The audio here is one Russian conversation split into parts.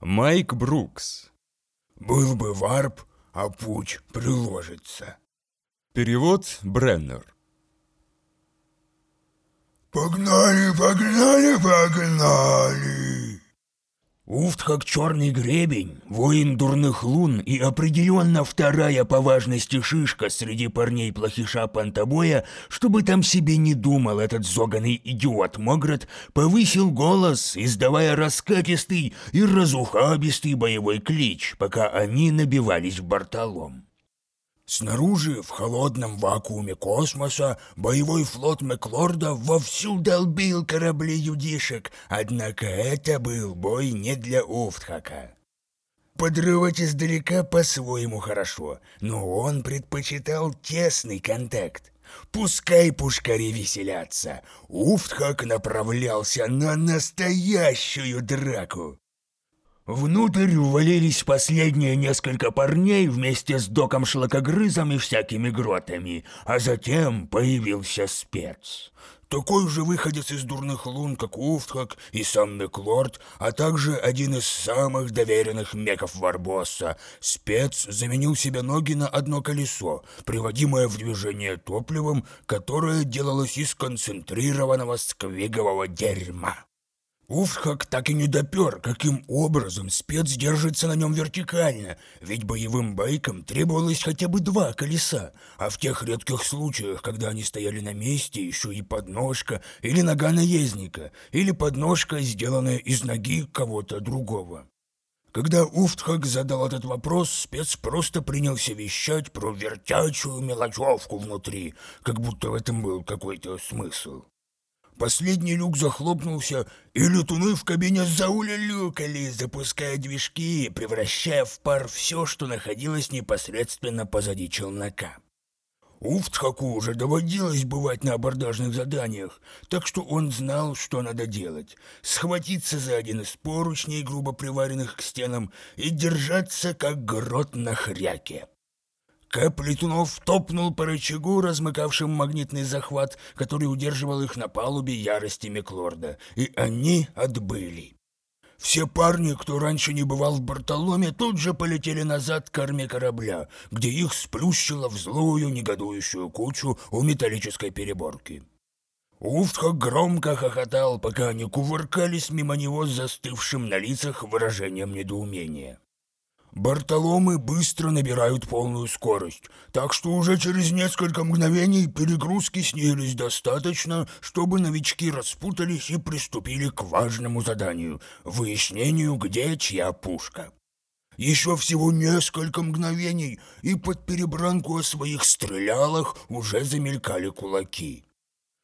Майк Брукс. Был бы варп, а путь приложится. Перевод Бреннер. Погнали, погнали, погнали! Уфт как черный гребень, воин дурных лун и определенно вторая по важности шишка среди парней плохиша Пантобоя, чтобы там себе не думал этот зоганный идиот Могрот, повысил голос, издавая раскатистый и разухабистый боевой клич, пока они набивались в бортолом. Снаружи, в холодном вакууме космоса, боевой флот Мэклорда вовсю долбил корабли юдишек, однако это был бой не для Уфтхака. Подрывать издалека по-своему хорошо, но он предпочитал тесный контакт. Пускай пушкари веселятся, Уфтхак направлялся на настоящую драку. Внутрь ввалились последние несколько парней вместе с доком шлакогрызом и всякими гротами, а затем появился спец. Такой же выходец из дурных лун, как Уфтхак и сам Меклорд, а также один из самых доверенных меков Варбосса. Спец заменил себе ноги на одно колесо, приводимое в движение топливом, которое делалось из концентрированного сквигового дерьма. Уфхак так и не допер, каким образом спец держится на нем вертикально, ведь боевым байкам требовалось хотя бы два колеса, а в тех редких случаях, когда они стояли на месте, еще и подножка или нога наездника, или подножка, сделанная из ноги кого-то другого. Когда Уфтхак задал этот вопрос, спец просто принялся вещать про вертячую мелочевку внутри, как будто в этом был какой-то смысл. Последний люк захлопнулся, и летуны в кабине заулюлюкали, запуская движки, превращая в пар все, что находилось непосредственно позади челнока. Уфтхаку уже доводилось бывать на абордажных заданиях, так что он знал, что надо делать. Схватиться за один из поручней, грубо приваренных к стенам, и держаться, как грот на хряке. Кэп Летунов топнул по рычагу, размыкавшим магнитный захват, который удерживал их на палубе ярости Меклорда, и они отбыли. Все парни, кто раньше не бывал в Бартоломе, тут же полетели назад к корме корабля, где их сплющило в злую негодующую кучу у металлической переборки. Уфтха громко хохотал, пока они кувыркались мимо него с застывшим на лицах выражением недоумения. Бартоломы быстро набирают полную скорость, так что уже через несколько мгновений перегрузки снизились достаточно, чтобы новички распутались и приступили к важному заданию – выяснению, где чья пушка. Еще всего несколько мгновений, и под перебранку о своих стрелялах уже замелькали кулаки.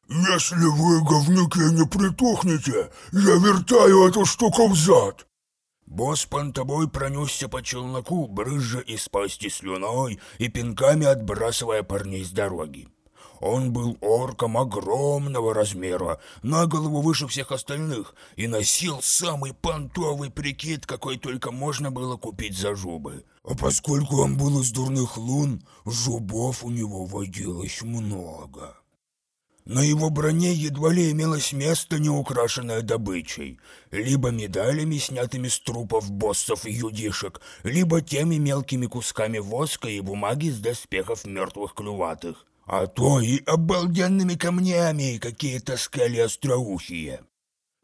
«Если вы, говнюки, не притухнете, я вертаю эту штуку взад!» Босс понтобой пронесся по челноку, брызжа из пасти слюной и пинками отбрасывая парней с дороги. Он был орком огромного размера, на голову выше всех остальных, и носил самый понтовый прикид, какой только можно было купить за жубы. А поскольку он был из дурных лун, жубов у него водилось много. На его броне едва ли имелось место, не украшенное добычей, либо медалями, снятыми с трупов боссов и юдишек, либо теми мелкими кусками воска и бумаги с доспехов мертвых клюватых, а то и обалденными камнями, какие таскали остроухие.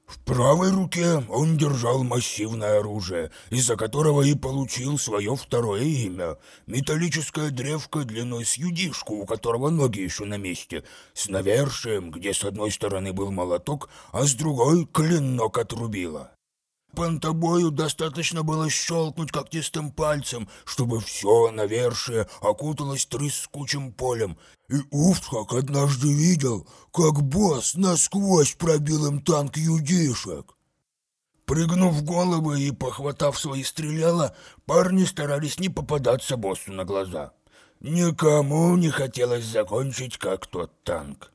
В правой руке он держал массивное оружие, из-за которого и получил свое второе имя. Металлическая древка длиной с юдишку, у которого ноги еще на месте, с навершием, где с одной стороны был молоток, а с другой клинок отрубила. Понтобою достаточно было щелкнуть когтистым пальцем, чтобы все навершие окуталось трескучим полем. И Уфтхак однажды видел, как босс насквозь пробил им танк юдишек. Прыгнув головы и похватав свои стреляла, парни старались не попадаться боссу на глаза. Никому не хотелось закончить, как тот танк.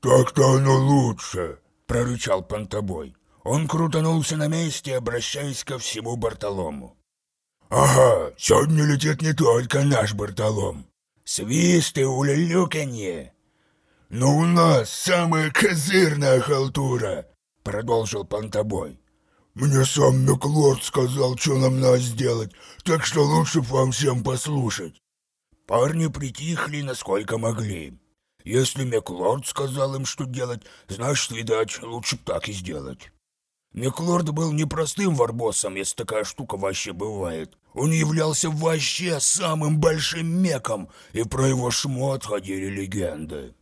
«Так-то оно лучше», — прорычал Понтобой. Он крутанулся на месте, обращаясь ко всему Бартолому. «Ага, сегодня летит не только наш Бартолом. Свист и улюлюканье. Но у нас самая козырная халтура», — продолжил Понтобой. Мне сам Меклорд сказал, что нам надо сделать, так что лучше вам всем послушать». Парни притихли, насколько могли. Если Меклорд сказал им, что делать, значит, видать, лучше так и сделать. Меклорд был непростым варбосом, если такая штука вообще бывает. Он являлся вообще самым большим меком, и про его шмот ходили легенды.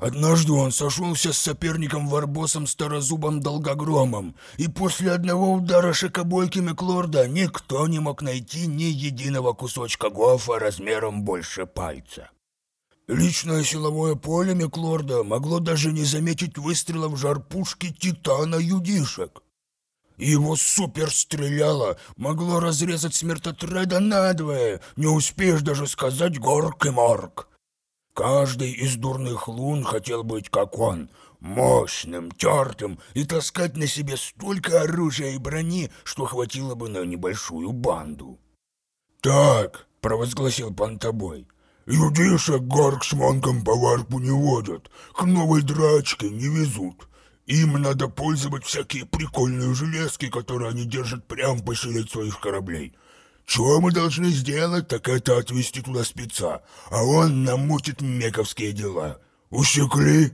Однажды он сошелся с соперником-варбосом Старозубом Долгогромом, и после одного удара шикобойки Меклорда никто не мог найти ни единого кусочка гофа размером больше пальца. Личное силовое поле Меклорда могло даже не заметить выстрела в жар пушки Титана Юдишек. Его суперстреляло могло разрезать смертотреда надвое, не успеешь даже сказать горк и морг. Каждый из дурных лун хотел быть как он, мощным, тертым и таскать на себе столько оружия и брони, что хватило бы на небольшую банду. «Так», — провозгласил Пантобой, — «юдишек горк с монком по варпу не водят, к новой драчке не везут. Им надо пользовать всякие прикольные железки, которые они держат прямо посередине своих кораблей». Что мы должны сделать, так это отвезти туда спеца, а он намутит мековские дела. Усекли?»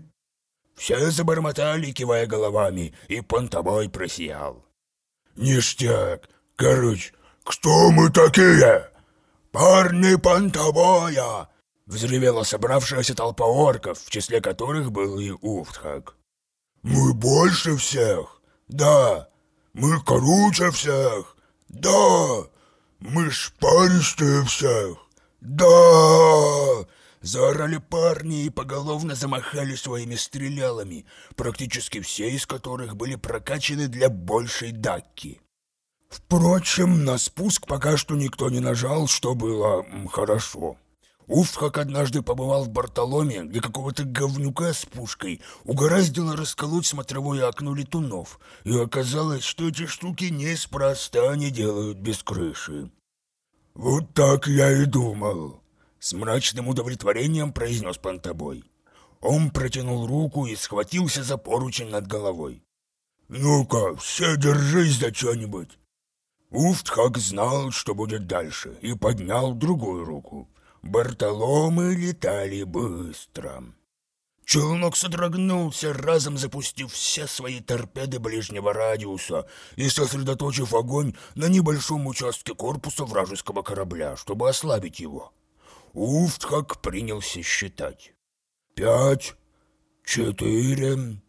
Все забормотали, кивая головами, и понтобой просиял. «Ништяк! Короче, кто мы такие?» «Парни понтобоя!» Взревела собравшаяся толпа орков, в числе которых был и Уфтхак. «Мы больше всех?» «Да!» «Мы круче всех?» «Да!» «Мы шпаристые всех!» «Да!» Заорали парни и поголовно замахали своими стрелялами, практически все из которых были прокачаны для большей дакки. Впрочем, на спуск пока что никто не нажал, что было хорошо. Уфхак однажды побывал в Бартоломе, где какого-то говнюка с пушкой угораздило расколоть смотровое окно летунов, и оказалось, что эти штуки неспроста не делают без крыши. «Вот так я и думал», — с мрачным удовлетворением произнес Пантобой. Он протянул руку и схватился за поручень над головой. «Ну-ка, все держись за что-нибудь!» Уфтхак знал, что будет дальше, и поднял другую руку. Бартоломы летали быстро. Челнок содрогнулся, разом запустив все свои торпеды ближнего радиуса и сосредоточив огонь на небольшом участке корпуса вражеского корабля, чтобы ослабить его. Уфтхак принялся считать. Пять, четыре,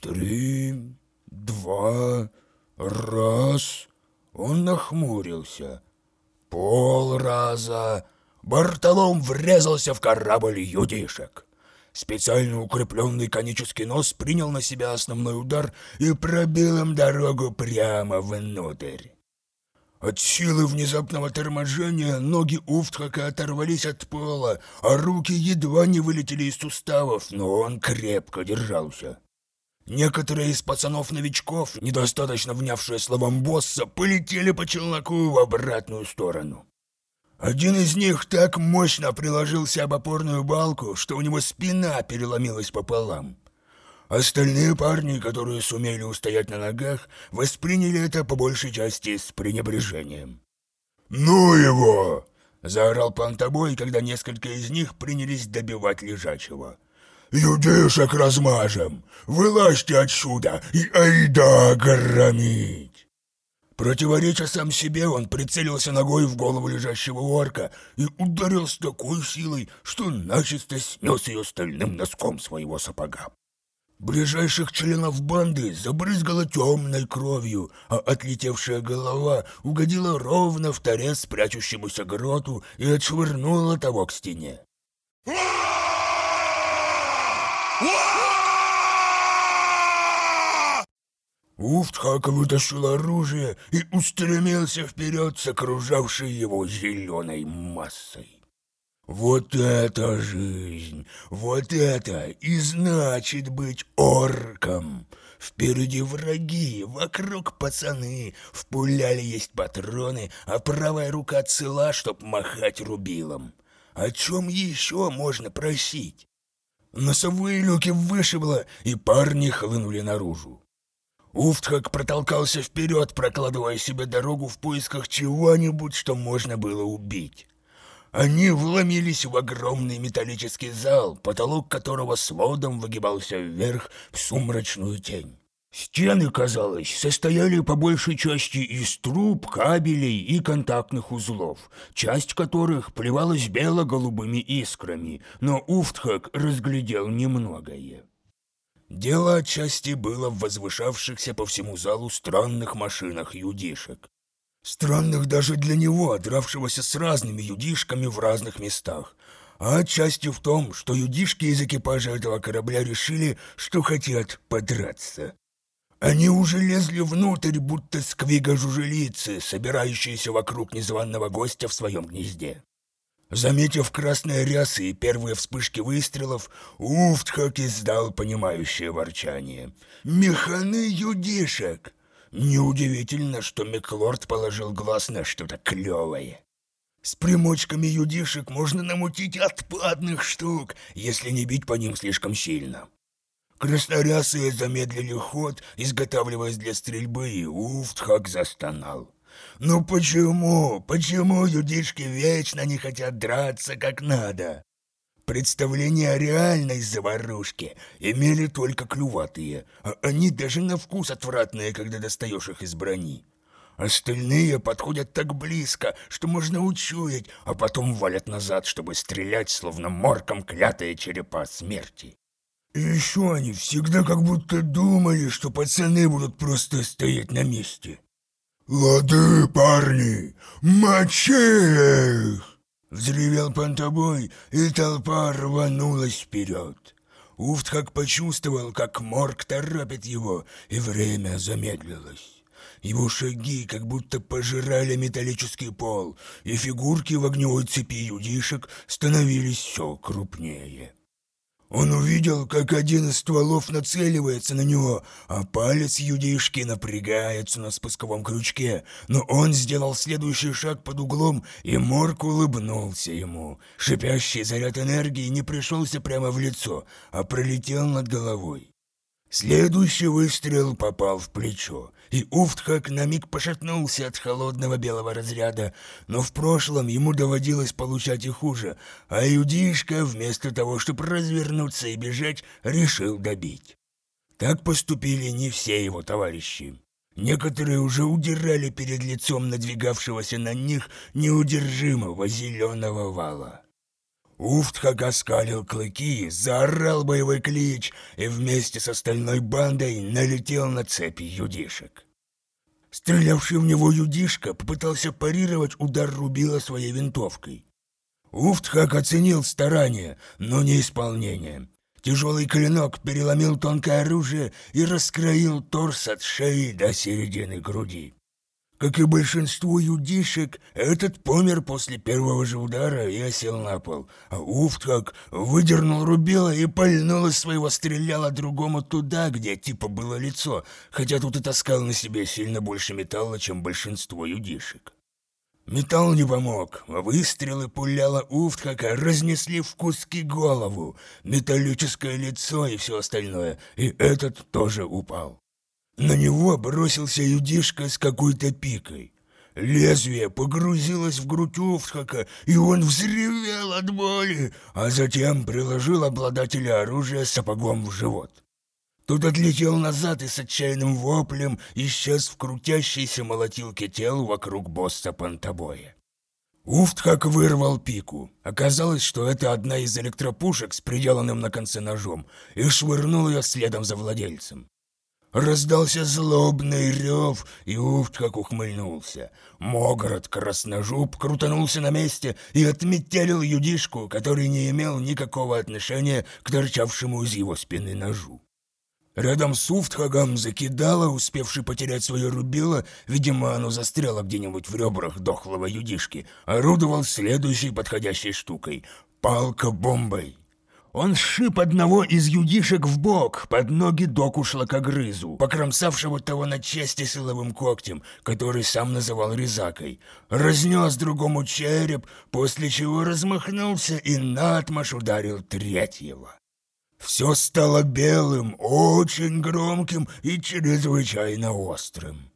три, два, раз. Он нахмурился. Пол раза Бартолом врезался в корабль юдишек. Специально укрепленный конический нос принял на себя основной удар и пробил им дорогу прямо внутрь. От силы внезапного торможения ноги Уфтхака оторвались от пола, а руки едва не вылетели из суставов, но он крепко держался. Некоторые из пацанов-новичков, недостаточно внявшие словам босса, полетели по челноку в обратную сторону. Один из них так мощно приложился об опорную балку, что у него спина переломилась пополам. Остальные парни, которые сумели устоять на ногах, восприняли это по большей части с пренебрежением. «Ну его!» — заорал Пантобой, когда несколько из них принялись добивать лежачего. «Юдишек размажем! Вылазьте отсюда и айда громить!» Противореча сам себе, он прицелился ногой в голову лежащего орка и ударил с такой силой, что начисто снес ее стальным носком своего сапога. Ближайших членов банды забрызгала темной кровью, а отлетевшая голова угодила ровно в торец прячущемуся гроту и отшвырнула того к стене. Уфтхак вытащил оружие и устремился вперед с окружавшей его зеленой массой. Вот это жизнь! Вот это и значит быть орком! Впереди враги, вокруг пацаны, в пуляле есть патроны, а правая рука цела, чтоб махать рубилом. О чем еще можно просить? Носовые люки вышибло, и парни хлынули наружу. Уфтхак протолкался вперед, прокладывая себе дорогу в поисках чего-нибудь, что можно было убить. Они вломились в огромный металлический зал, потолок которого сводом выгибался вверх в сумрачную тень. Стены, казалось, состояли по большей части из труб, кабелей и контактных узлов, часть которых плевалась бело-голубыми искрами, но Уфтхак разглядел немногое. Дело отчасти было в возвышавшихся по всему залу странных машинах юдишек. Странных даже для него, дравшегося с разными юдишками в разных местах. А отчасти в том, что юдишки из экипажа этого корабля решили, что хотят подраться. Они уже лезли внутрь, будто сквига-жужелицы, собирающиеся вокруг незваного гостя в своем гнезде. Заметив красные рясы и первые вспышки выстрелов, Уфтхак издал понимающее ворчание. «Механы юдишек!» Неудивительно, что Миклорд положил глаз на что-то клевое. С примочками юдишек можно намутить отпадных штук, если не бить по ним слишком сильно. Краснорясые замедлили ход, изготавливаясь для стрельбы, и Уфтхак застонал. «Ну почему? Почему юдишки вечно не хотят драться как надо?» Представление о реальной заварушке имели только клюватые, а они даже на вкус отвратные, когда достаешь их из брони. Остальные подходят так близко, что можно учуять, а потом валят назад, чтобы стрелять, словно морком клятые черепа смерти. И еще они всегда как будто думали, что пацаны будут просто стоять на месте. «Лады, парни, мочи их!» Взревел понтобой, и толпа рванулась вперед. Уфт как почувствовал, как морг торопит его, и время замедлилось. Его шаги как будто пожирали металлический пол, и фигурки в огневой цепи юдишек становились все крупнее. Он увидел, как один из стволов нацеливается на него, а палец юдишки напрягается на спусковом крючке. Но он сделал следующий шаг под углом, и Морк улыбнулся ему. Шипящий заряд энергии не пришелся прямо в лицо, а пролетел над головой. Следующий выстрел попал в плечо, и Уфтхак на миг пошатнулся от холодного белого разряда, но в прошлом ему доводилось получать и хуже, а Юдишка, вместо того, чтобы развернуться и бежать, решил добить. Так поступили не все его товарищи. Некоторые уже удирали перед лицом надвигавшегося на них неудержимого зеленого вала. Уфтхак оскалил клыки, заорал боевой клич и вместе с остальной бандой налетел на цепи юдишек. Стрелявший в него юдишка попытался парировать удар рубила своей винтовкой. Уфтхак оценил старание, но не исполнение. Тяжелый клинок переломил тонкое оружие и раскроил торс от шеи до середины груди. Как и большинство юдишек, этот помер после первого же удара и осел на пол. А Уфтхак выдернул рубило и пальнул из своего стреляла другому туда, где типа было лицо, хотя тут и таскал на себе сильно больше металла, чем большинство юдишек. Металл не помог, а выстрелы пуляла Уфтхака разнесли в куски голову, металлическое лицо и все остальное, и этот тоже упал. На него бросился юдишка с какой-то пикой. Лезвие погрузилось в грудь Уфтхака, и он взревел от боли, а затем приложил обладателя оружия сапогом в живот. Тот отлетел назад и с отчаянным воплем исчез в крутящейся молотилке тел вокруг босса Пантобоя. Уфтхак вырвал пику. Оказалось, что это одна из электропушек с приделанным на конце ножом, и швырнул ее следом за владельцем. Раздался злобный рев, и Уфт как ухмыльнулся. Могород красножуб крутанулся на месте и отметелил юдишку, который не имел никакого отношения к торчавшему из его спины ножу. Рядом с Уфтхагом закидало, успевший потерять свое рубило, видимо, оно застряло где-нибудь в ребрах дохлого юдишки, орудовал следующей подходящей штукой — палка-бомбой. Он сшиб одного из юдишек в бок под ноги доку шлакогрызу, покромсавшего того на части силовым когтем, который сам называл резакой. Разнес другому череп, после чего размахнулся и наотмашь ударил третьего. Все стало белым, очень громким и чрезвычайно острым.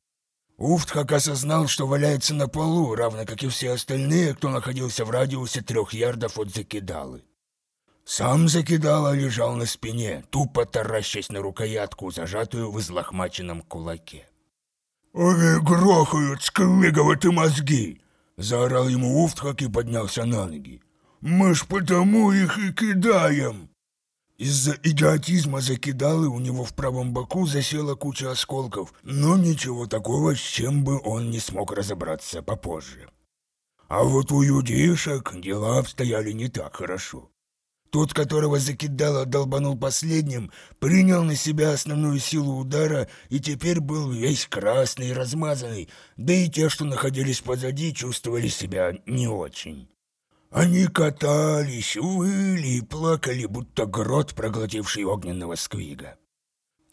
Уфтхак осознал, что валяется на полу, равно как и все остальные, кто находился в радиусе трех ярдов от закидалы. Сам закидала лежал на спине, тупо таращась на рукоятку, зажатую в излохмаченном кулаке. «Они грохают, сквиговаты мозги!» — заорал ему Уфтхак и поднялся на ноги. «Мы ж потому их и кидаем!» Из-за идиотизма закидалы у него в правом боку засела куча осколков, но ничего такого, с чем бы он не смог разобраться попозже. А вот у юдишек дела обстояли не так хорошо. Тот, которого закидало, долбанул последним, принял на себя основную силу удара и теперь был весь красный и размазанный, да и те, что находились позади, чувствовали себя не очень. Они катались, выли и плакали, будто грот, проглотивший огненного сквига.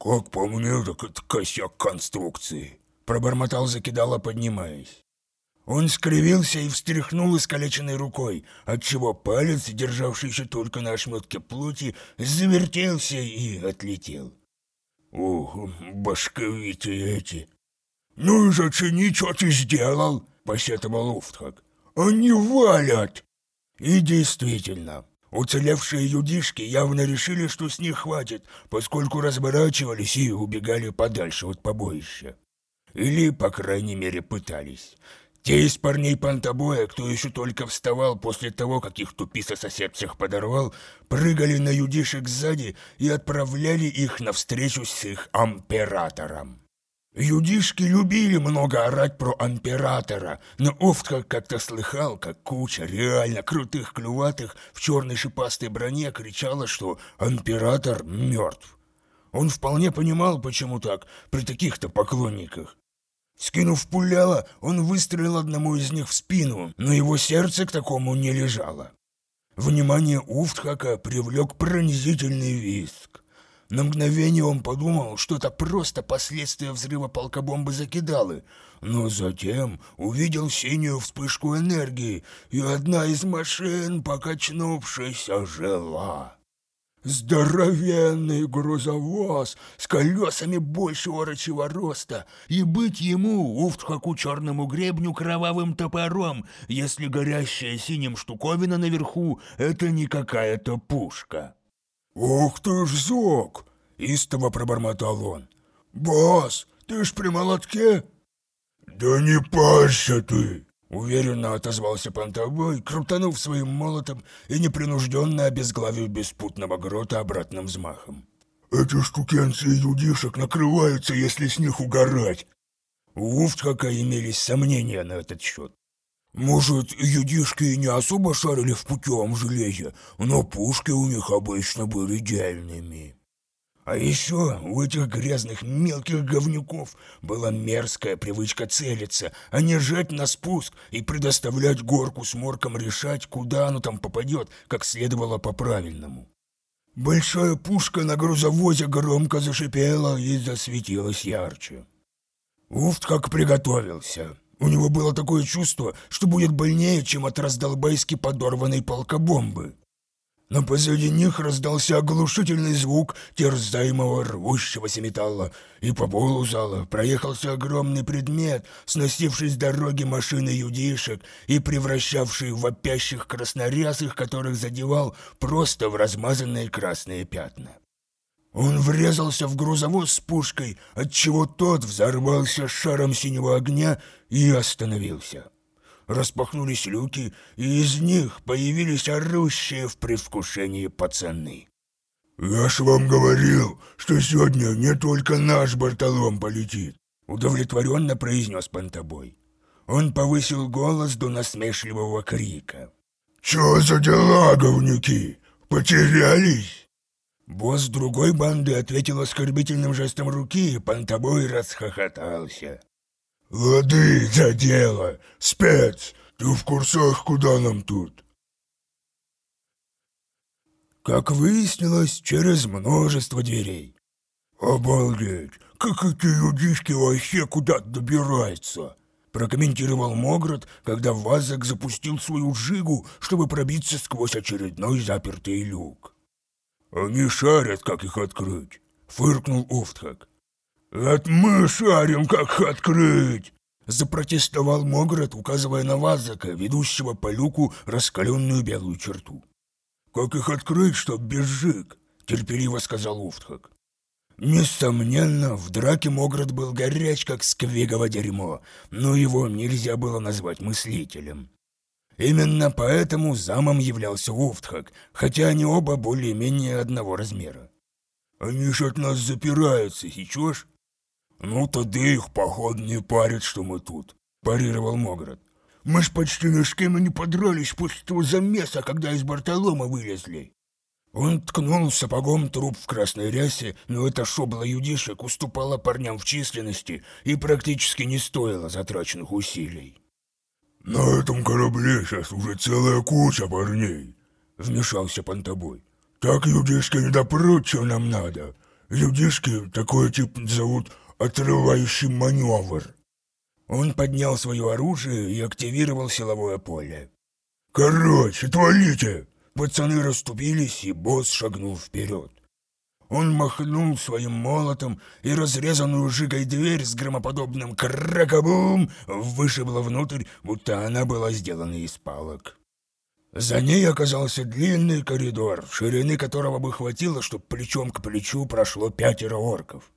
«Как по мне, так это косяк конструкции», — пробормотал закидало, поднимаясь. Он скривился и встряхнул искалеченной рукой, отчего палец, державший еще только на ошметке плоти, завертелся и отлетел. «Ох, башковитые эти!» «Ну и зачини, что ты сделал?» — посетовал Уфтхак. «Они валят!» И действительно, уцелевшие юдишки явно решили, что с них хватит, поскольку разворачивались и убегали подальше от побоища. Или, по крайней мере, пытались. Те из парней пантобоя, кто еще только вставал после того, как их тупица-сосед всех подорвал, прыгали на юдишек сзади и отправляли их навстречу с их амператором. Юдишки любили много орать про императора, но Офтка как-то слыхал, как куча реально крутых клюватых в черной шипастой броне кричала, что император мертв. Он вполне понимал, почему так, при таких-то поклонниках. Скинув пуляло, он выстрелил одному из них в спину, но его сердце к такому не лежало. Внимание Уфтхака привлек пронзительный виск. На мгновение он подумал, что это просто последствия взрыва полкобомбы закидалы, но затем увидел синюю вспышку энергии, и одна из машин, покачнувшись, ожила. Здоровенный грузовоз с колесами больше орочего роста, и быть ему, уфтхаку черному гребню, кровавым топором, если горящая синим штуковина наверху — это не какая-то пушка. «Ух ты ж, Зок!» — истово пробормотал он. «Босс, ты ж при молотке?» «Да не парься ты!» — уверенно отозвался Пантобой, крутанув своим молотом и непринужденно обезглавив беспутного грота обратным взмахом. «Эти штукенцы юдишек накрываются, если с них угорать!» У Уфтхака имелись сомнения на этот счет. Может, юдишки не особо шарили в путевом железе, но пушки у них обычно были идеальными. А еще у этих грязных мелких говнюков была мерзкая привычка целиться, а не жать на спуск и предоставлять горку с морком решать, куда оно там попадет, как следовало по-правильному. Большая пушка на грузовозе громко зашипела и засветилась ярче. Уфт как приготовился. У него было такое чувство, что будет больнее, чем от раздолбайски подорванной полкобомбы. Но позади них раздался оглушительный звук терзаемого рвущегося металла, и по полу зала проехался огромный предмет, сносивший с дороги машины юдишек и превращавший в вопящих краснорясых, которых задевал просто в размазанные красные пятна. Он врезался в грузовоз с пушкой, отчего тот взорвался шаром синего огня и остановился. Распахнулись люки, и из них появились орущие в предвкушении пацаны. «Я ж вам говорил, что сегодня не только наш Бартолом полетит», удовлетворенно произнес Пантобой. Он повысил голос до насмешливого крика. «Чё за дела, говнюки? Потерялись?» Босс другой банды ответил оскорбительным жестом руки, и Пантобой расхохотался. «Лады за дело! Спец! Ты в курсах, куда нам тут?» Как выяснилось, через множество дверей. «Обалдеть! Как эти людишки вообще куда-то добираются!» прокомментировал Могрот, когда Вазок запустил свою жигу, чтобы пробиться сквозь очередной запертый люк. Они шарят, как их открыть, фыркнул Уфтхак. Это мы шарим, как открыть, запротестовал Могрот, указывая на Вазака, ведущего по люку раскаленную белую черту. «Как их открыть, чтоб без жиг?» – терпеливо сказал Уфтхак. Несомненно, в драке Могрот был горяч, как сквегово дерьмо, но его нельзя было назвать мыслителем. Именно поэтому замом являлся Уфтхак, хотя они оба более-менее одного размера. «Они ж от нас запираются, хичешь?» «Ну, тогда их, поход, не парит, что мы тут», – парировал Могрот. «Мы ж почти ни с кем не подрались после того замеса, когда из Бартолома вылезли». Он ткнул сапогом труп в красной рясе, но эта шобла юдишек уступала парням в численности и практически не стоила затраченных усилий. «На этом корабле сейчас уже целая куча парней», — вмешался Понтобой. «Так людишки не допрут, что нам надо. Людишки такой тип зовут отрывающий маневр». Он поднял свое оружие и активировал силовое поле. «Короче, твалите!» Пацаны расступились, и босс шагнул вперед. Он махнул своим молотом, и разрезанную жигой дверь с громоподобным кракобум вышибла внутрь, будто она была сделана из палок. За ней оказался длинный коридор, ширины которого бы хватило, чтобы плечом к плечу прошло пятеро орков.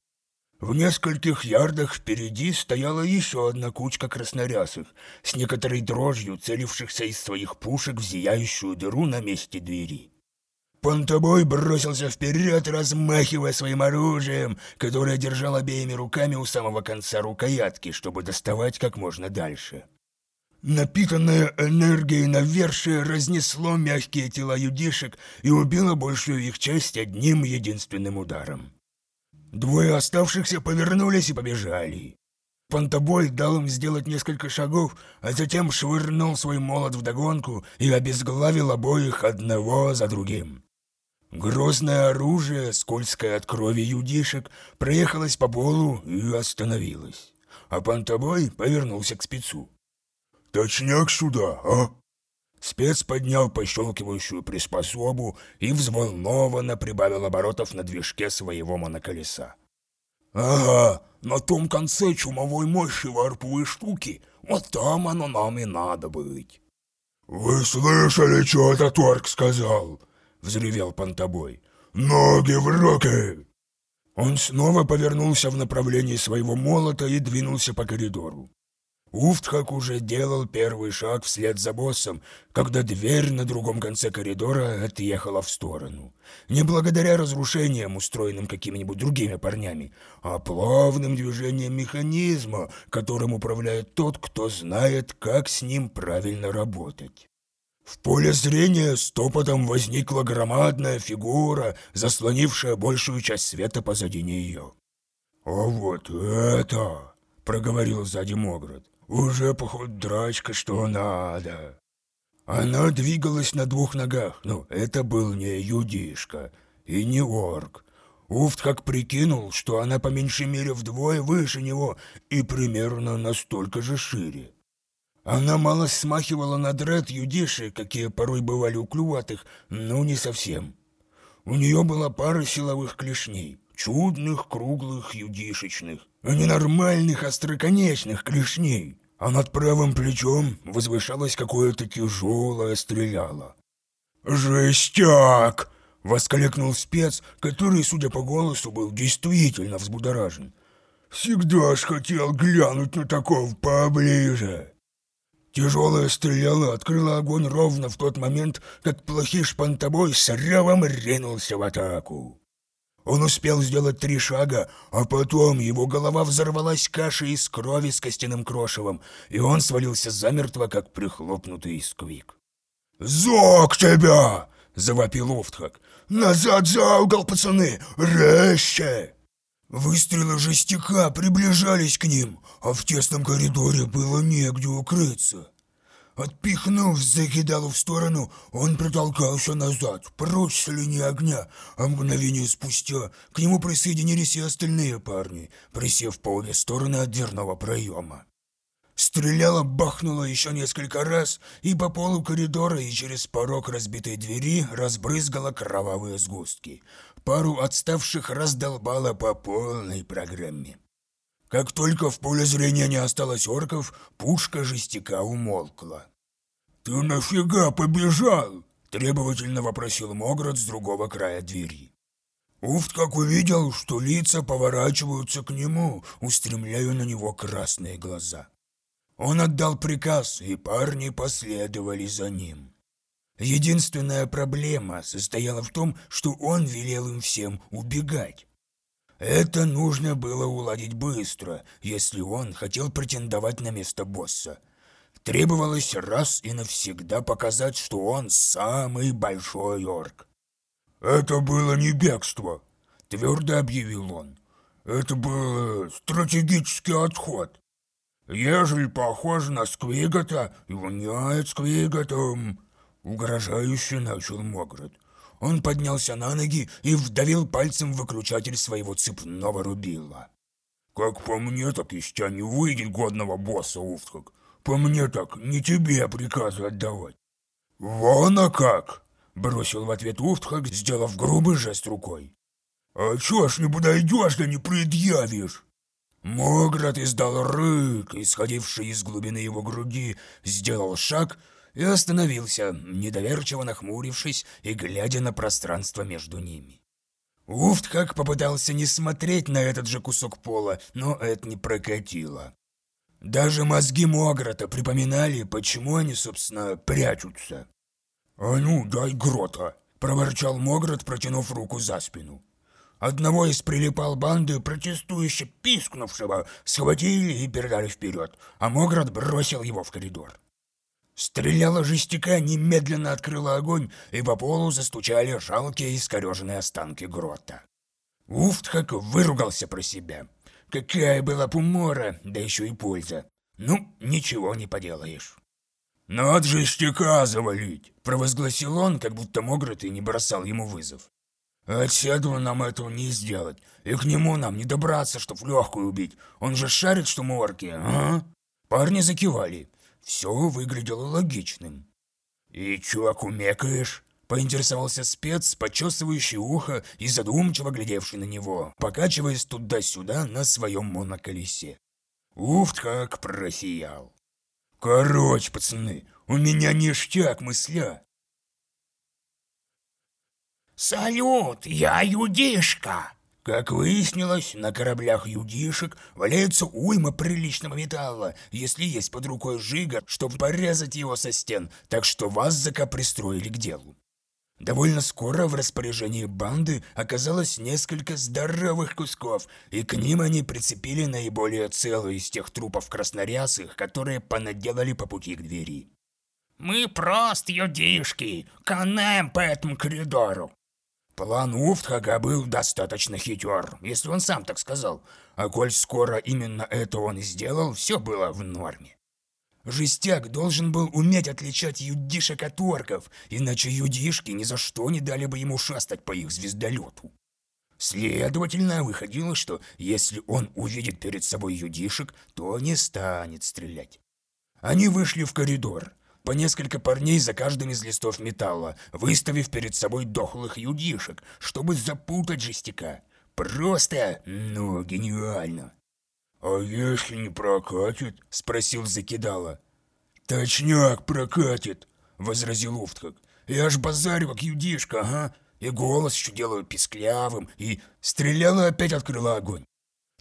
В нескольких ярдах впереди стояла еще одна кучка краснорясых, с некоторой дрожью целившихся из своих пушек в зияющую дыру на месте двери. Понтобой бросился вперед, размахивая своим оружием, которое держал обеими руками у самого конца рукоятки, чтобы доставать как можно дальше. Напитанное энергией навершие разнесло мягкие тела юдишек и убило большую их часть одним единственным ударом. Двое оставшихся повернулись и побежали. Понтобой дал им сделать несколько шагов, а затем швырнул свой молот вдогонку и обезглавил обоих одного за другим. Грозное оружие, скользкое от крови юдишек, проехалось по полу и остановилось. А Понтобой повернулся к спецу. «Точняк сюда, а?» Спец поднял пощелкивающую приспособу и взволнованно прибавил оборотов на движке своего моноколеса. «Ага, на том конце чумовой мощи варповой штуки, вот там оно нам и надо быть». «Вы слышали, что этот орк сказал?» — взревел Понтобой. «Ноги в руки!» Он снова повернулся в направлении своего молота и двинулся по коридору. Уфтхак уже делал первый шаг вслед за боссом, когда дверь на другом конце коридора отъехала в сторону. Не благодаря разрушениям, устроенным какими-нибудь другими парнями, а плавным движением механизма, которым управляет тот, кто знает, как с ним правильно работать. В поле зрения стопотом возникла громадная фигура, заслонившая большую часть света позади нее. «А вот это!» — проговорил сзади Могрот. Уже, поход, драчка, что надо. Она двигалась на двух ногах, но это был не юдишка и не орк. Уфт как прикинул, что она по меньшей мере вдвое выше него и примерно настолько же шире. Она мало смахивала на дред юдиши, какие порой бывали у клюватых, но не совсем. У нее была пара силовых клешней, чудных, круглых, юдишечных, а не нормальных остроконечных клешней а над правым плечом возвышалось какое-то тяжелое стреляло. «Жестяк!» — воскликнул спец, который, судя по голосу, был действительно взбудоражен. «Всегда ж хотел глянуть на такого поближе!» Тяжелое стреляло открыло огонь ровно в тот момент, как плохий шпантобой с ревом ринулся в атаку. Он успел сделать три шага, а потом его голова взорвалась кашей из крови с костяным крошевом, и он свалился замертво, как прихлопнутый сквик. «Зок тебя!» — завопил Уфтхак. «Назад за угол, пацаны! Резче!» Выстрелы жестяка приближались к ним, а в тесном коридоре было негде укрыться. Отпихнув закидалу в сторону, он протолкался назад, прочь с линии огня, а мгновение спустя к нему присоединились и остальные парни, присев по обе стороны от дверного проема. Стреляла, бахнула еще несколько раз, и по полу коридора и через порог разбитой двери разбрызгала кровавые сгустки. Пару отставших раздолбала по полной программе. Как только в поле зрения не осталось орков, пушка жестяка умолкла. «Ты нафига побежал?» – требовательно вопросил Могрот с другого края двери. Уфт как увидел, что лица поворачиваются к нему, устремляя на него красные глаза. Он отдал приказ, и парни последовали за ним. Единственная проблема состояла в том, что он велел им всем убегать. Это нужно было уладить быстро, если он хотел претендовать на место босса. Требовалось раз и навсегда показать, что он самый большой орк. «Это было не бегство», — твердо объявил он. «Это был стратегический отход. Ежели похож на Сквигота и воняет Сквиготом, угрожающе начал Могрот. Он поднялся на ноги и вдавил пальцем выключатель своего цепного рубила. «Как по мне, так из не выйдет годного босса, Уфтхак. По мне так не тебе приказы отдавать». «Вон а как!» — бросил в ответ Уфтхак, сделав грубый жест рукой. «А чё ж не подойдёшь, да не предъявишь?» Могрот издал рык, исходивший из глубины его груди, сделал шаг и остановился, недоверчиво нахмурившись и глядя на пространство между ними. Уфт как попытался не смотреть на этот же кусок пола, но это не прокатило. Даже мозги Могрота припоминали, почему они, собственно, прячутся. «А ну, дай грота!» – проворчал Могрот, протянув руку за спину. Одного из прилипал банды, протестующе пискнувшего, схватили и передали вперед, а Моград бросил его в коридор. Стреляла жестяка, немедленно открыла огонь, и по полу застучали жалкие искореженные останки грота. Уфтхак выругался про себя. Какая была пумора, да еще и польза. Ну, ничего не поделаешь. «Надо жестяка завалить!» – провозгласил он, как будто Могрот и не бросал ему вызов. Отседу нам этого не сделать. И к нему нам не добраться, чтоб легкую убить. Он же шарит, что мы орки, ага. Парни закивали. Все выглядело логичным. «И чё кумекаешь?» – поинтересовался спец, почесывающий ухо и задумчиво глядевший на него, покачиваясь туда-сюда на своем моноколесе. Уфт как просиял. «Короче, пацаны, у меня ништяк мысля. «Салют, я юдишка!» Как выяснилось, на кораблях юдишек валяется уйма приличного металла, если есть под рукой жига, чтобы порезать его со стен, так что вас зака пристроили к делу. Довольно скоро в распоряжении банды оказалось несколько здоровых кусков, и к ним они прицепили наиболее целые из тех трупов краснорясых, которые понаделали по пути к двери. «Мы просто юдишки, канаем по этому коридору. План Уфтхага был достаточно хитер, если он сам так сказал. А коль скоро именно это он и сделал, все было в норме. Жестяк должен был уметь отличать юдишек от орков, иначе юдишки ни за что не дали бы ему шастать по их звездолету. Следовательно, выходило, что если он увидит перед собой юдишек, то не станет стрелять. Они вышли в коридор по несколько парней за каждым из листов металла, выставив перед собой дохлых юдишек, чтобы запутать жестяка. Просто, ну, гениально. «А если не прокатит?» – спросил Закидала. «Точняк прокатит», – возразил Уфтхак. «Я ж базарю, как юдишка, ага. И голос еще делаю писклявым, и...» Стреляла опять открыла огонь.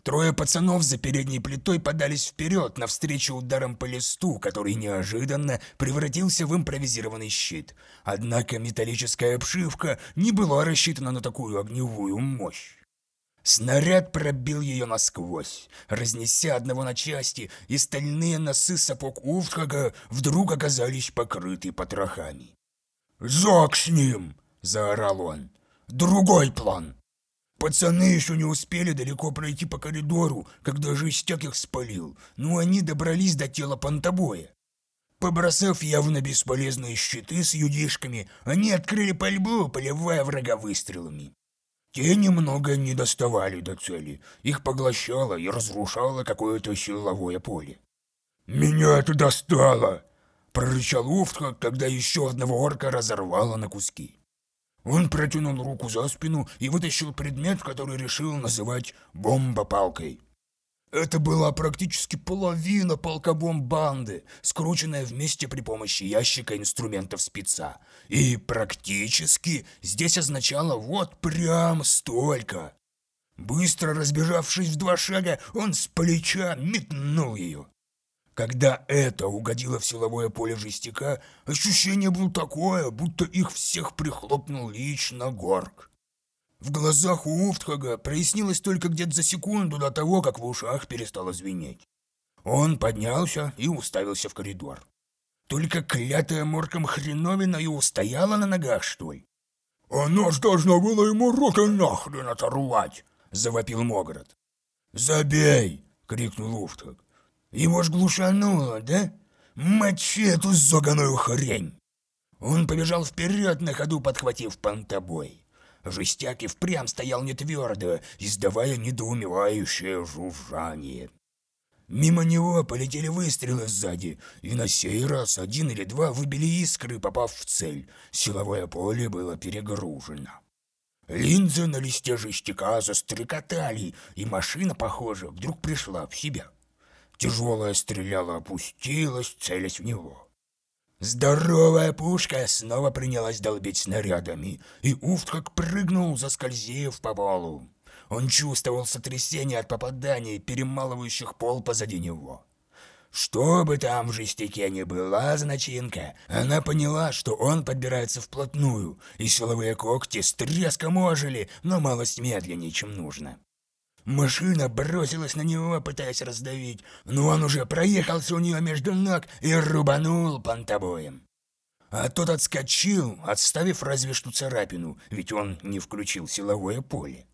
Трое пацанов за передней плитой подались вперед навстречу ударом по листу, который неожиданно превратился в импровизированный щит. Однако металлическая обшивка не была рассчитана на такую огневую мощь. Снаряд пробил ее насквозь, разнеся одного на части, и стальные носы сапог Уфтхага вдруг оказались покрыты потрохами. «Зок с ним!» – заорал он. «Другой план!» Пацаны еще не успели далеко пройти по коридору, когда жестяк их спалил, но они добрались до тела понтобоя. Побросав явно бесполезные щиты с юдишками, они открыли пальбу, поливая врага выстрелами. Те немного не доставали до цели, их поглощало и разрушало какое-то силовое поле. «Меня это достало!» – прорычал Уфтха, когда еще одного орка разорвало на куски. Он протянул руку за спину и вытащил предмет, который решил называть бомбопалкой. Это была практически половина полкобомб банды, скрученная вместе при помощи ящика инструментов спеца. И практически здесь означало вот прям столько. Быстро разбежавшись в два шага, он с плеча метнул ее. Когда это угодило в силовое поле жестяка, ощущение было такое, будто их всех прихлопнул лично Горг. В глазах у Уфтхага прояснилось только где-то за секунду до того, как в ушах перестало звенеть. Он поднялся и уставился в коридор. Только клятая морком хреновина и устояла на ногах, что ли? «Оно ж должно было ему руки нахрен оторвать!» — завопил Могрот. «Забей!» — крикнул Уфтхаг. Его ж глушануло, да? Мочи эту зоганую хрень!» Он побежал вперед, на ходу подхватив понтобой. Жестяк и впрямь стоял нетвердо, издавая недоумевающее жужжание. Мимо него полетели выстрелы сзади, и на сей раз один или два выбили искры, попав в цель. Силовое поле было перегружено. Линзы на листе жестяка застрекотали, и машина, похоже, вдруг пришла в себя. Тяжелая стреляла опустилась, целясь в него. Здоровая пушка снова принялась долбить снарядами, и Уфт как прыгнул, заскользив по полу. Он чувствовал сотрясение от попаданий, перемалывающих пол позади него. Что бы там в жестяке ни была за начинка, она поняла, что он подбирается вплотную, и силовые когти с треском ожили, но малость медленнее, чем нужно. Машина бросилась на него, пытаясь раздавить, но он уже проехался у нее между ног и рубанул понтобоем. А тот отскочил, отставив разве что царапину, ведь он не включил силовое поле.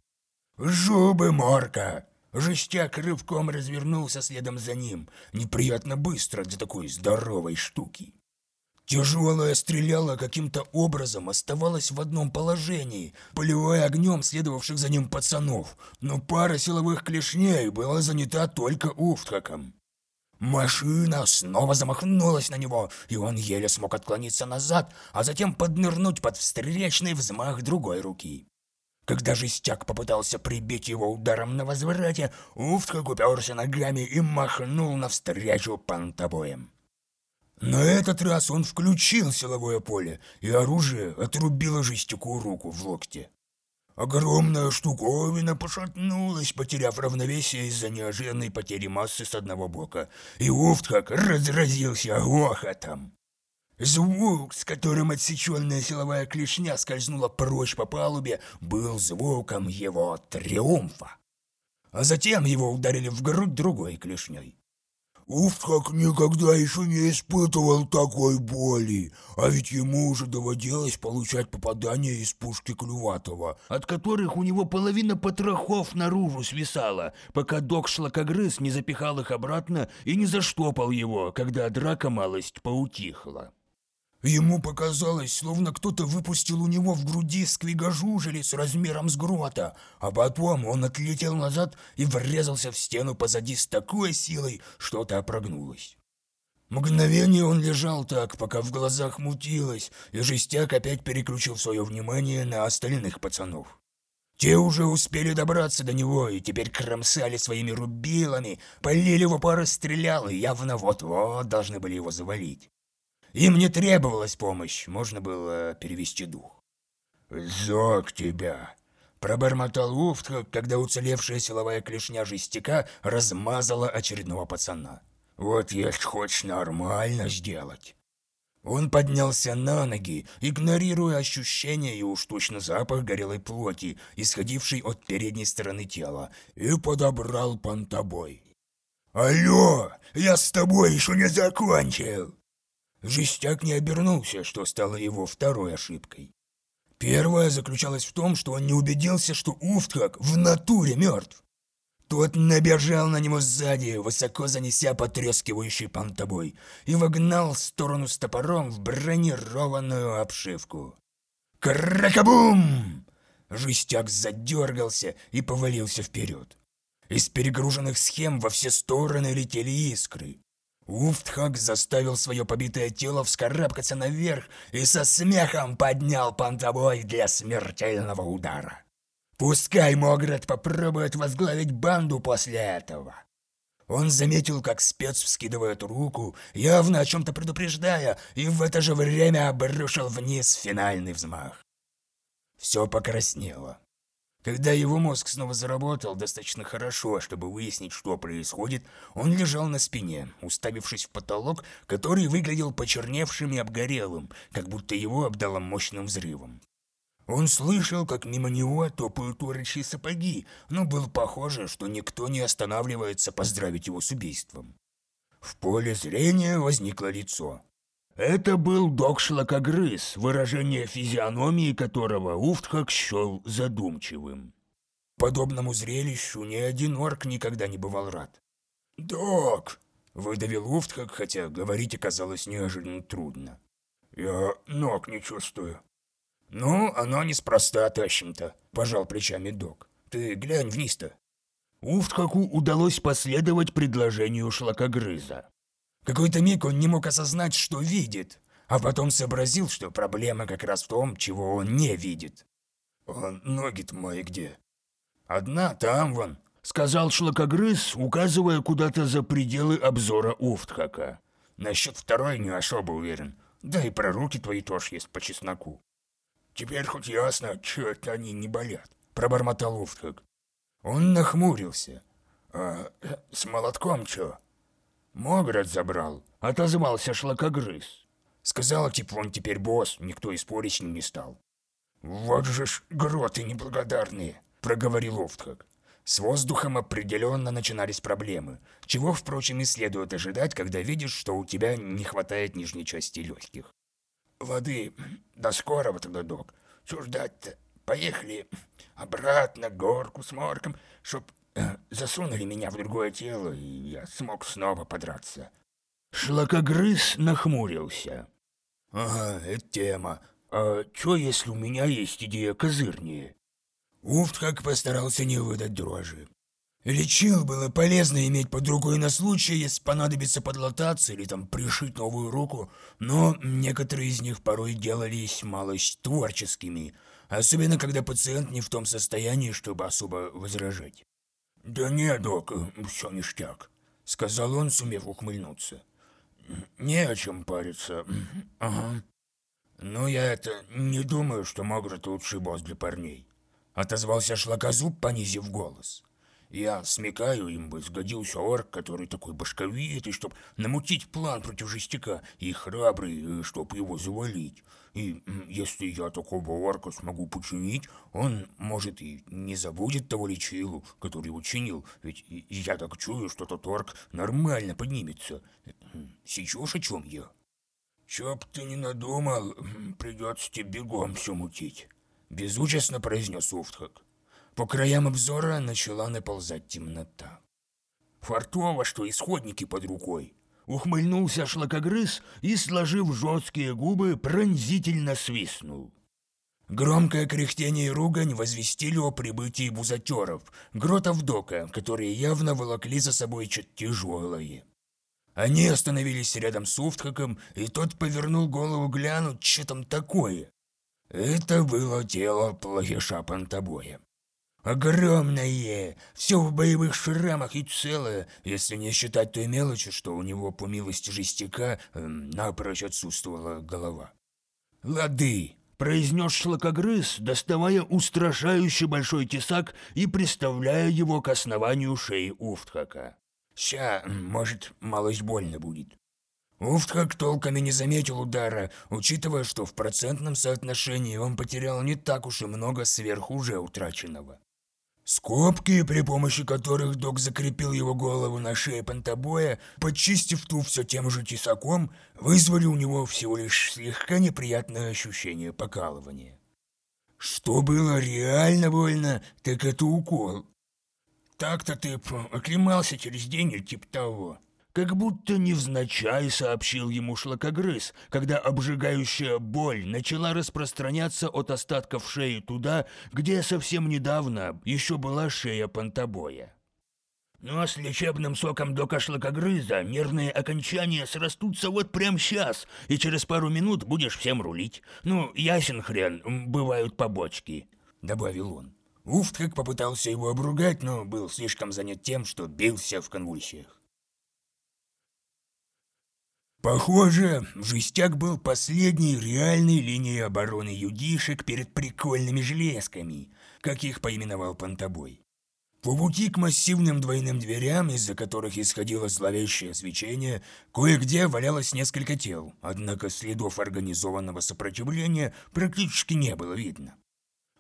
«Жубы, Морка!» Жестяк рывком развернулся следом за ним, неприятно быстро для такой здоровой штуки. Тяжелая стреляла каким-то образом оставалась в одном положении, поливая огнем следовавших за ним пацанов, но пара силовых клешней была занята только Уфтхаком. Машина снова замахнулась на него, и он еле смог отклониться назад, а затем поднырнуть под встречный взмах другой руки. Когда жестяк попытался прибить его ударом на возврате, Уфтхак уперся ногами и махнул навстречу пантобоем. На этот раз он включил силовое поле, и оружие отрубило жестяку руку в локте. Огромная штуковина пошатнулась, потеряв равновесие из-за неожиданной потери массы с одного бока, и Уфтхак разразился гохотом. Звук, с которым отсеченная силовая клешня скользнула прочь по палубе, был звуком его триумфа. А затем его ударили в грудь другой клешней. Уфтхак никогда еще не испытывал такой боли, а ведь ему уже доводилось получать попадания из пушки Клюватова, от которых у него половина потрохов наружу свисала, пока док шлакогрыз не запихал их обратно и не заштопал его, когда драка малость поутихла. Ему показалось, словно кто-то выпустил у него в груди сквигожужели с размером с грота, а потом он отлетел назад и врезался в стену позади с такой силой, что та прогнулась. Мгновение он лежал так, пока в глазах мутилось, и жестяк опять переключил свое внимание на остальных пацанов. Те уже успели добраться до него и теперь кромсали своими рубилами, полили его пары стрелял и явно вот-вот должны были его завалить. Им не требовалась помощь, можно было перевести дух. «Зок тебя!» – пробормотал Уфтха, когда уцелевшая силовая клешня жестяка размазала очередного пацана. «Вот если хочешь нормально сделать!» Он поднялся на ноги, игнорируя ощущения и уж точно запах горелой плоти, исходивший от передней стороны тела, и подобрал понтобой. «Алло, я с тобой еще не закончил!» Жестяк не обернулся, что стало его второй ошибкой. Первая заключалась в том, что он не убедился, что Уфтхак в натуре мертв. Тот набежал на него сзади, высоко занеся потрескивающий понтобой, и вогнал в сторону с топором в бронированную обшивку. «Кракабум!» Жестяк задергался и повалился вперед. Из перегруженных схем во все стороны летели искры. Уфтхак заставил свое побитое тело вскарабкаться наверх и со смехом поднял понтобой для смертельного удара. Пускай Моград попробует возглавить банду после этого. Он заметил, как спец вскидывает руку, явно о чем-то предупреждая, и в это же время обрушил вниз финальный взмах. Все покраснело. Когда его мозг снова заработал достаточно хорошо, чтобы выяснить, что происходит, он лежал на спине, уставившись в потолок, который выглядел почерневшим и обгорелым, как будто его обдало мощным взрывом. Он слышал, как мимо него топают урочьи сапоги, но было похоже, что никто не останавливается поздравить его с убийством. В поле зрения возникло лицо. Это был док Шлакогрыз, выражение физиономии которого Уфтхак счел задумчивым. Подобному зрелищу ни один орк никогда не бывал рад. «Док!» — выдавил Уфтхак, хотя говорить оказалось неожиданно трудно. «Я ног не чувствую». «Ну, оно неспроста тащим-то», — пожал плечами док. «Ты глянь вниз-то». Уфтхаку удалось последовать предложению шлакогрыза. Какой-то миг он не мог осознать, что видит, а потом сообразил, что проблема как раз в том, чего он не видит. «А ноги-то мои где?» «Одна там вон», — сказал шлакогрыз, указывая куда-то за пределы обзора Уфтхака. «Насчет второй не особо уверен. Да и про руки твои тоже есть по чесноку». «Теперь хоть ясно, чё это они не болят», — пробормотал Уфтхак. Он нахмурился. «А с молотком чё?» «Моград забрал», — отозвался шлакогрыз. Сказал, типа, он теперь босс, никто и спорить не стал. «Вот же ж гроты неблагодарные», — проговорил Офтхак. С воздухом определенно начинались проблемы, чего, впрочем, и следует ожидать, когда видишь, что у тебя не хватает нижней части легких. «Воды, до скорого тогда, док. Чё ждать-то? Поехали обратно, горку с морком, чтоб засунули меня в другое тело, и я смог снова подраться. Шлакогрыз нахмурился. «Ага, это тема. А что, если у меня есть идея козырнее?» Уфт как постарался не выдать дрожи. Лечил было полезно иметь под рукой на случай, если понадобится подлататься или там пришить новую руку, но некоторые из них порой делались малость творческими, особенно когда пациент не в том состоянии, чтобы особо возражать. «Да не, док, все ништяк», — сказал он, сумев ухмыльнуться. «Не о чем париться. Ага. Но я это не думаю, что Магрот лучший босс для парней», — отозвался Шлакозуб, понизив голос. Я смекаю, им бы сгодился орк, который такой башковитый, чтоб намутить план против жестяка, и храбрый, э, чтоб его завалить. И если я такого орка смогу починить, он, может, и не забудет того лечилу, который его чинил, ведь я так чую, что тот орк нормально поднимется. Сечешь, о чем я? Чё б ты не надумал, придется тебе бегом все мутить, безучастно произнес Уфтхак. По краям обзора начала наползать темнота. Фартово, что исходники под рукой. Ухмыльнулся шлакогрыз и, сложив жесткие губы, пронзительно свистнул. Громкое кряхтение и ругань возвестили о прибытии бузатеров, гротов дока, которые явно волокли за собой что-то тяжелое. Они остановились рядом с Уфтхаком, и тот повернул голову глянуть, что там такое. Это было тело плохиша Пантобоя. Огромное, все в боевых шрамах и целое, если не считать той мелочи, что у него по милости жестяка э, напрочь отсутствовала голова. «Лады!» – произнес шлакогрыз, доставая устрашающий большой тесак и приставляя его к основанию шеи Уфтхака. «Ща, может, малость больно будет». Уфтхак толком и не заметил удара, учитывая, что в процентном соотношении он потерял не так уж и много сверх уже утраченного. Скобки, при помощи которых док закрепил его голову на шее понтобоя, подчистив ту все тем же тесаком, вызвали у него всего лишь слегка неприятное ощущение покалывания. Что было реально больно, так это укол. Так-то ты оклемался через день или типа того как будто невзначай сообщил ему шлакогрыз, когда обжигающая боль начала распространяться от остатков шеи туда, где совсем недавно еще была шея понтобоя. Но с лечебным соком до шлакогрыза нервные окончания срастутся вот прямо сейчас, и через пару минут будешь всем рулить. Ну, ясен хрен, бывают побочки», — добавил он. Уфт как попытался его обругать, но был слишком занят тем, что бился в конвульсиях. Похоже, Жестяк был последней реальной линией обороны юдишек перед прикольными железками, как их поименовал Понтобой. По пути к массивным двойным дверям, из-за которых исходило зловещее свечение, кое-где валялось несколько тел, однако следов организованного сопротивления практически не было видно.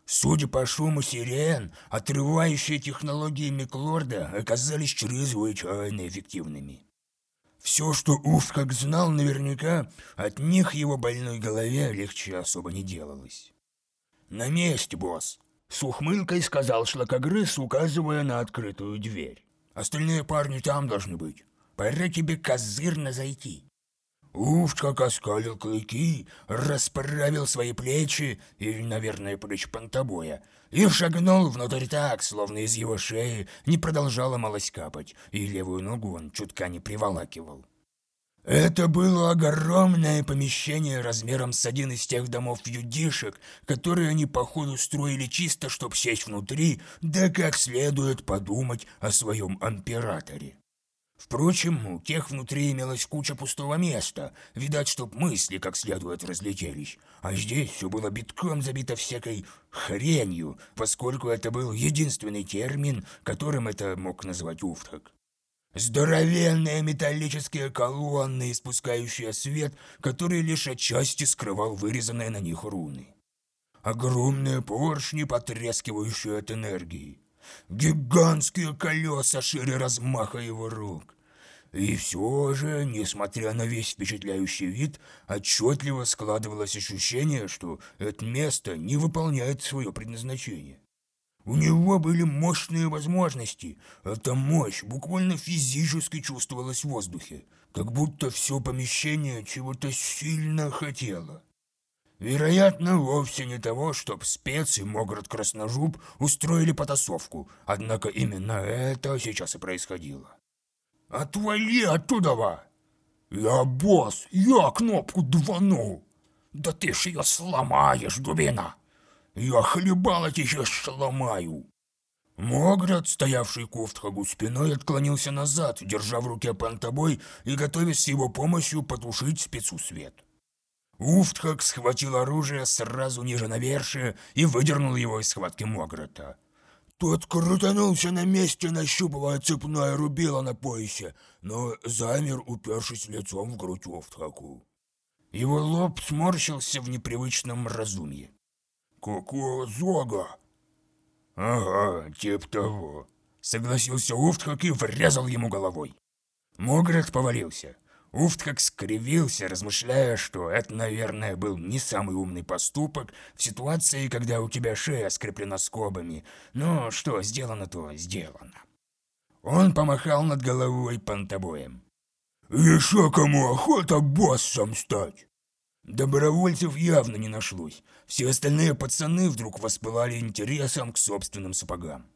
Судя по шуму сирен, отрывающие технологии Миклорда оказались чрезвычайно эффективными. Все, что Уф как знал наверняка, от них его больной голове легче особо не делалось. «На месте, босс!» — с ухмылкой сказал шлакогрыз, указывая на открытую дверь. «Остальные парни там должны быть. Пора тебе козырно зайти». Уф, как оскалил клыки, расправил свои плечи, или, наверное, плечи понтобоя, и шагнул внутрь так, словно из его шеи не продолжала малость капать, и левую ногу он чутка не приволакивал. Это было огромное помещение размером с один из тех домов юдишек, которые они, походу, строили чисто, чтоб сесть внутри, да как следует подумать о своем императоре. Впрочем, у тех внутри имелась куча пустого места, видать, чтоб мысли как следует разлетелись. А здесь все было битком забито всякой хренью, поскольку это был единственный термин, которым это мог назвать Уфтак. Здоровенные металлические колонны, испускающие свет, который лишь отчасти скрывал вырезанные на них руны. Огромные поршни, потрескивающие от энергии. Гигантские колеса шире размаха его рук. И все же, несмотря на весь впечатляющий вид, отчетливо складывалось ощущение, что это место не выполняет свое предназначение. У него были мощные возможности. Эта мощь буквально физически чувствовалась в воздухе, как будто все помещение чего-то сильно хотело. Вероятно, вовсе не того, чтоб спец и Моград Красножуб устроили потасовку, однако именно это сейчас и происходило. «Отвали оттуда!» «Я босс, я кнопку дванул!» «Да ты ж ее сломаешь, дубина!» «Я хлебало тебе сломаю!» Моград, стоявший к Уфтхагу спиной, отклонился назад, держа в руке пантобой и готовясь с его помощью потушить спецу свет. Уфтхак схватил оружие сразу ниже навершия и выдернул его из схватки Мограта. Тот крутанулся на месте, нащупывая цепное рубило на поясе, но замер, упершись лицом в грудь Уфтхаку. Его лоб сморщился в непривычном разумье. «Какого зога?» «Ага, тип того», — согласился Уфтхак и врезал ему головой. Мограт повалился. Уфт как скривился, размышляя, что это, наверное, был не самый умный поступок в ситуации, когда у тебя шея скреплена скобами. Но что сделано, то сделано. Он помахал над головой понтобоем. «Еще кому охота боссом стать?» Добровольцев явно не нашлось. Все остальные пацаны вдруг воспылали интересом к собственным сапогам.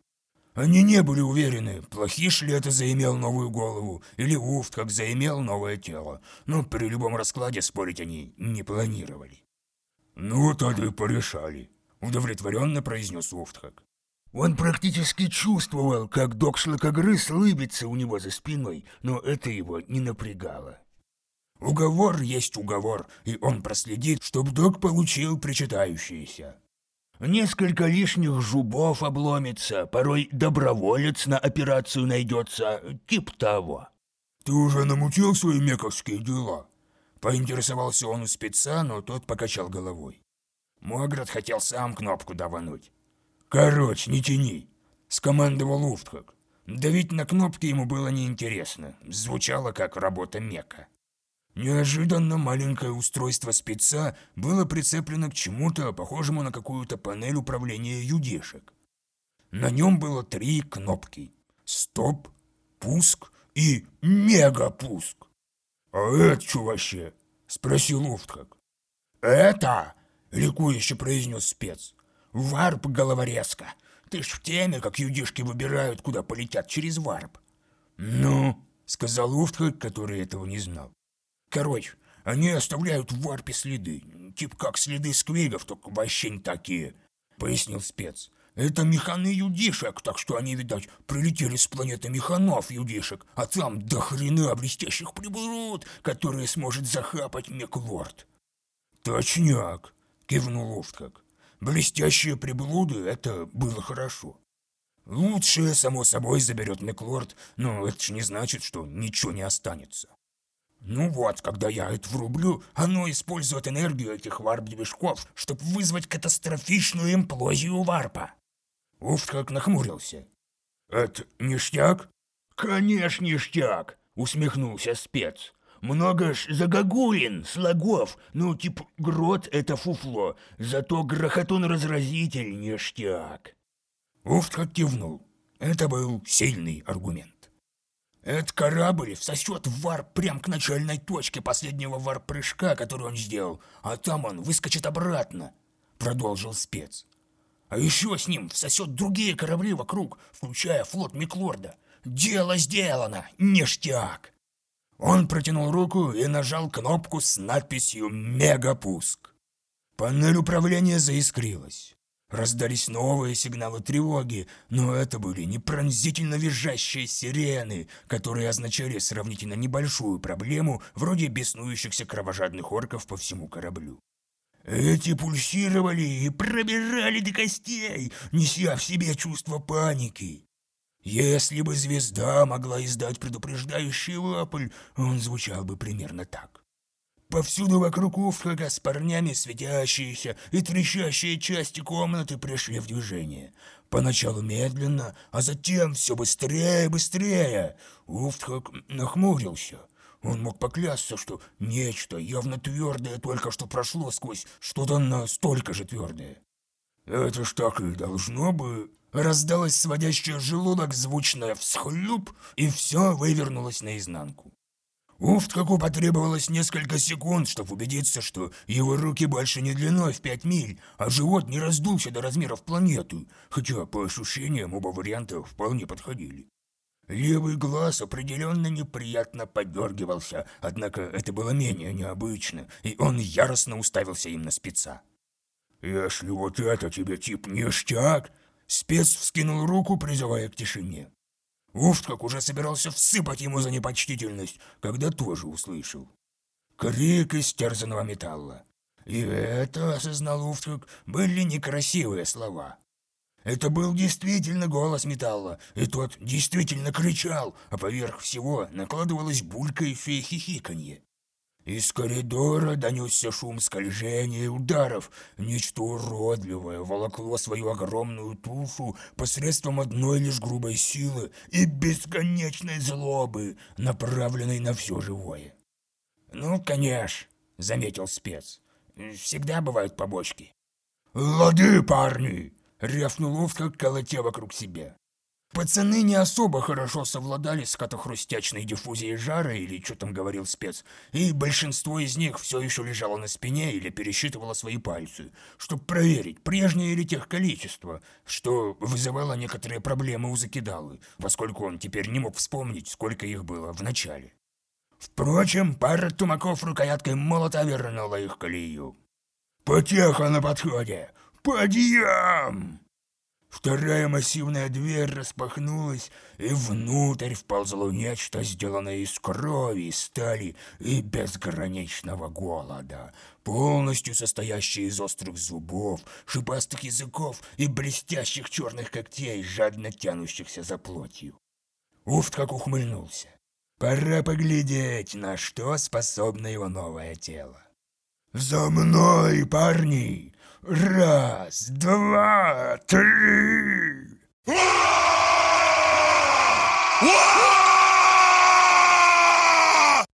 Они не были уверены, Плохиш ли это заимел новую голову, или Уфт как заимел новое тело, но при любом раскладе спорить они не планировали. «Ну, тогда и порешали», — удовлетворенно произнес Уфтхак. Он практически чувствовал, как док шлакогрыз лыбится у него за спиной, но это его не напрягало. Уговор есть уговор, и он проследит, чтоб док получил причитающееся. Несколько лишних жубов обломится, порой доброволец на операцию найдется, тип того. «Ты уже намутил свои мековские дела?» Поинтересовался он у спеца, но тот покачал головой. Моград хотел сам кнопку давануть. «Короче, не тяни!» — скомандовал Уфтхак. Давить на кнопки ему было неинтересно. Звучало как работа мека. Неожиданно маленькое устройство спеца было прицеплено к чему-то, похожему на какую-то панель управления юдешек. На нем было три кнопки. Стоп, пуск и мегапуск. «А это что вообще?» – спросил Уфтхак. «Это?» – ликующе произнес спец. «Варп, головорезка. Ты ж в теме, как юдишки выбирают, куда полетят через варп. «Ну?» — сказал Уфтхак, который этого не знал. «Короче, они оставляют в варпе следы, типа как следы сквигов, только вообще не такие», — пояснил спец. «Это механы юдишек, так что они, видать, прилетели с планеты механов юдишек, а там до хрена блестящих приблуд, которые сможет захапать Меклорд». «Точняк», — кивнул Уфтхак. «Блестящие приблуды — это было хорошо». Лучшее, само собой, заберет Меклорд, но это же не значит, что ничего не останется. Ну вот, когда я это врублю, оно использует энергию этих варп-движков, чтобы вызвать катастрофичную имплозию варпа. Уф, как нахмурился. Это ништяк? Конечно, ништяк, усмехнулся спец. Много ж загогулин, слогов, ну, типа, грот — это фуфло, зато грохотун-разразитель — ништяк. Уфтхак кивнул. Это был сильный аргумент. Этот корабль всосет в варп прям к начальной точке последнего варп-прыжка, который он сделал, а там он выскочит обратно, продолжил спец. А еще с ним всосет другие корабли вокруг, включая флот Миклорда. Дело сделано, ништяк. Он протянул руку и нажал кнопку с надписью «Мегапуск». Панель управления заискрилась. Раздались новые сигналы тревоги, но это были не пронзительно визжащие сирены, которые означали сравнительно небольшую проблему вроде беснующихся кровожадных орков по всему кораблю. Эти пульсировали и пробирали до костей, неся в себе чувство паники. Если бы звезда могла издать предупреждающий вопль, он звучал бы примерно так. Повсюду вокруг Уфхага с парнями светящиеся и трещащие части комнаты пришли в движение. Поначалу медленно, а затем все быстрее и быстрее. Уфтхак нахмурился. Он мог поклясться, что нечто явно твердое только что прошло сквозь что-то настолько же твердое. «Это ж так и должно бы...» Раздалось сводящее желудок звучное всхлюп, и все вывернулось наизнанку. Уфткаку потребовалось несколько секунд, чтобы убедиться, что его руки больше не длиной в пять миль, а живот не раздулся до размеров планеты, хотя по ощущениям оба варианта вполне подходили. Левый глаз определенно неприятно подергивался, однако это было менее необычно, и он яростно уставился им на спеца. «Если вот это тебе тип ништяк...» Спец вскинул руку, призывая к тишине. Уфткак уже собирался всыпать ему за непочтительность, когда тоже услышал. Крик из терзанного металла. И это, осознал Уфткак, были некрасивые слова. Это был действительно голос металла, и тот действительно кричал, а поверх всего накладывалось булькающее хихиканье. Из коридора донесся шум скольжения и ударов. Нечто уродливое волокло свою огромную тушу посредством одной лишь грубой силы и бесконечной злобы, направленной на все живое. «Ну, конечно», — заметил спец. «Всегда бывают побочки». «Лады, парни!» — рявкнул Овка, колотя вокруг себя. Пацаны не особо хорошо совладали с катохрустячной диффузией жара, или что там говорил спец, и большинство из них все еще лежало на спине или пересчитывало свои пальцы, чтобы проверить, прежнее ли тех количество, что вызывало некоторые проблемы у закидалы, поскольку он теперь не мог вспомнить, сколько их было в начале. Впрочем, пара тумаков рукояткой молота вернула их колею. «Потеха на подходе! Подъем!» Вторая массивная дверь распахнулась, и внутрь вползло нечто, сделанное из крови, стали и безграничного голода, полностью состоящее из острых зубов, шипастых языков и блестящих черных когтей, жадно тянущихся за плотью. Уфт как ухмыльнулся. Пора поглядеть, на что способно его новое тело. «За мной, парни!» Раз, два, три.